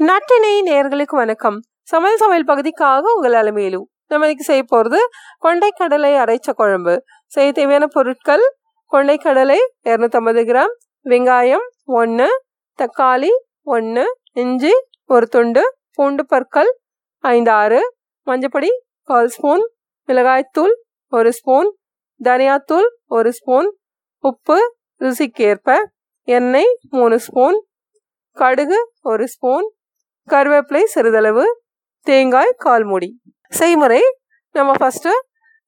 நட்டினை நேர்களுக்கு வணக்கம். சமையல் சமையல் பகுதிக்காக உங்கள் அலமையிலு. நம்ம இன்னைக்கு செய்ய போகிறது கொண்டைக்கடலை அரைச்ச குழம்பு. செய்ய தேவையான பொருட்கள் கொண்டைக்கடலை இரநூத்தம்பது கிராம் வெங்காயம் ஒன்று தக்காளி ஒன்று இஞ்சி ஒரு துண்டு பூண்டு பற்கள் ஐந்து ஆறு மஞ்சப்பொடி கால் ஸ்பூன் மிளகாய்த்தூள் ஒரு ஸ்பூன் தனியாத்தூள் ஒரு ஸ்பூன் உப்பு ருசிக்கேற்ப எண்ணெய் மூணு ஸ்பூன் கடுகு ஒரு ஸ்பூன் கருவேப்பிலை சிறிதளவு தேங்காய் கால் மூடி செய்முறை நம்ம ஃபஸ்ட்டு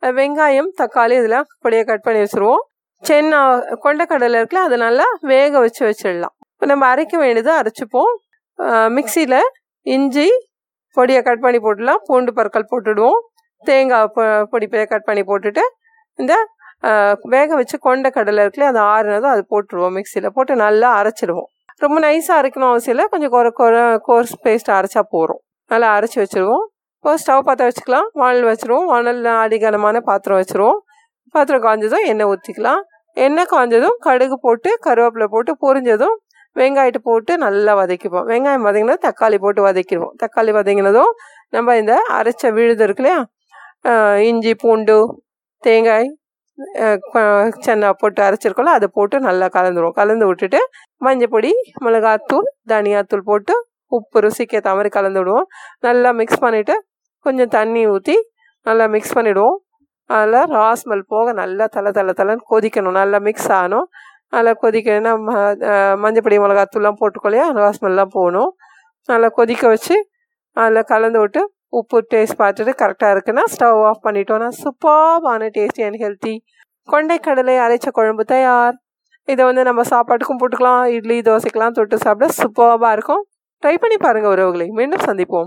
வெங்காயம் தக்காளி இதெல்லாம் பொடியை கட் பண்ணி வச்சுருவோம். சென்னா கொண்டக்கடலை இருக்குல்ல அதை நல்லா வேக வச்சு வச்சிடலாம். இப்போ நம்ம அரைக்க வேண்டியதை அரைச்சிப்போம். மிக்சியில் இஞ்சி பொடியை கட் பண்ணி போட்டுடலாம். பூண்டு பற்கள் போட்டுடுவோம். தேங்காய் பொ பொடி பொடியை கட் பண்ணி போட்டுட்டு இந்த வேக வச்சு கொண்ட கடலை இருக்குல்ல அது ஆறுனதும் அது போட்டுருவோம் மிக்சியில். போட்டு நல்லா அரைச்சிடுவோம். ரொம்ப நைஸாக அரைக்கணும் அவசியம் இல்லை. கொஞ்சம் குறை குறை கோர்ஸ் பேஸ்ட் அரைச்சா போகிறோம் நல்லா அரைச்சி வச்சுருவோம். இப்போ ஸ்டவ் பற்ற வச்சுக்கலாம். வானல் வச்சுருவோம். வானல் அடிகனமான பாத்திரம் வச்சுருவோம். பாத்திரம் காய்ஞ்சதும் எண்ணெய் ஊற்றிக்கலாம் எண்ணெய் காய்ஞ்சதும் கடுகு போட்டு கருவேப்பிலை போட்டு பொரிஞ்சதும் வெங்காயத்தை போட்டு நல்லா வதக்கிப்போம். வெங்காயம் வதங்கினா தக்காளி போட்டு வதக்கிடுவோம். தக்காளி வதங்கினதும் நம்ம இந்த அரைச்ச விழுது இருக்கு இல்லையா? இஞ்சி பூண்டு தேங்காய் சென்னா போட்டு அரைச்சிருக்கோம்ல அதை போட்டு நல்லா கலந்துருவோம். கலந்து விட்டுட்டு மஞ்சப்பொடி மிளகாத்தூள் தனியாத்தூள் போட்டு உப்பு ருசிக்கு ஏற்ற மாதிரி கலந்து விடுவோம். நல்லா மிக்ஸ் பண்ணிவிட்டு கொஞ்சம் தண்ணி ஊற்றி நல்லா மிக்ஸ் பண்ணிவிடுவோம் அதில் ராஸ்மல் போக நல்லா தலை தலை தலைன்னு கொதிக்கணும். நல்லா மிக்ஸ் ஆகணும். நல்லா கொதிக்கணும் மஞ்சப்பொடி மிளகாத்தூள்லாம் போட்டுக்கொள்ளையா ராஸ்மெல்லாம் போகணும். நல்லா கொதிக்க வச்சு அதில் கலந்து விட்டு உப்பு டேஸ்ட் பார்த்துட்டு கரெக்டாக இருக்குன்னா ஸ்டவ் ஆஃப் பண்ணிட்டோன்னா சூப்பர்பான டேஸ்டி அண்ட் ஹெல்த்தி கொண்டைக்கடலை அரைச்ச குழம்பு தயார். இதை வந்து நம்ம சாப்பாட்டுக்கும் போட்டுக்கலாம். இட்லி தோசைக்கெலாம் தொட்டு சாப்பிட சூப்பர்வாக இருக்கும். ட்ரை பண்ணி பாருங்கள் உறவுகளை. மீண்டும் சந்திப்போம்.